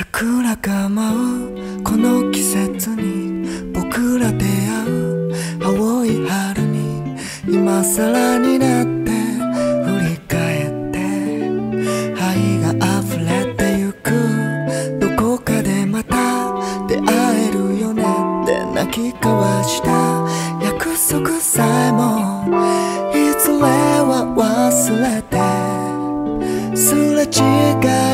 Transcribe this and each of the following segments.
桜が舞うこの季節に僕ら出会う青い春に今更になって振り返って肺が溢れてゆく。どこかでまた出会えるよね。って泣き交わした。約束さえもいずれは忘れてすれ違い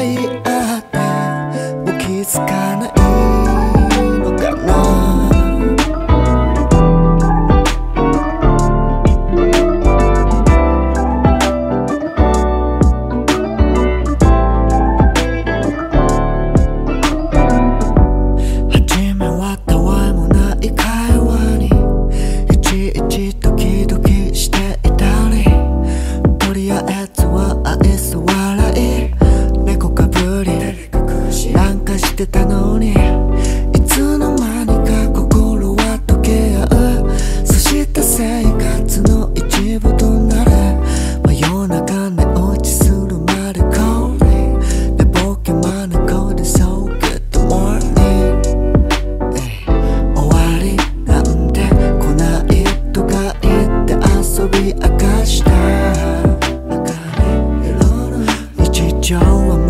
交往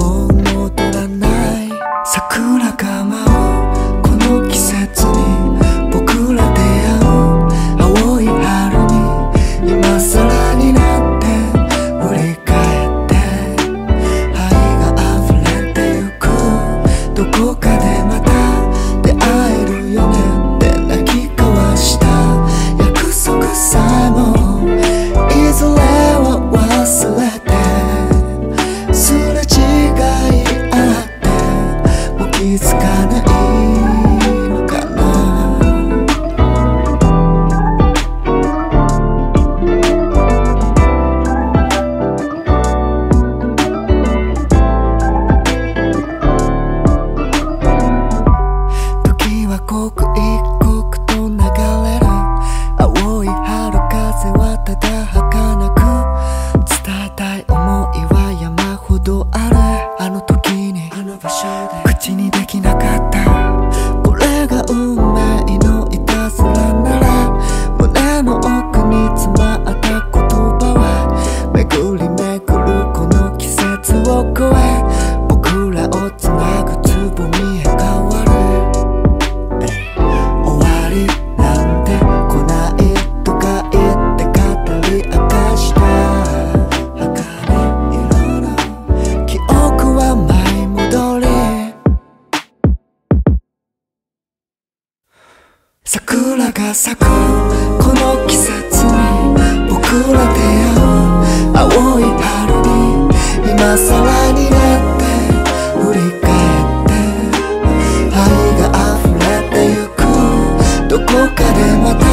桜が咲く。この季節に僕ら出会う青い春に今更になって振り返って。愛が溢れてゆく。どこかでまた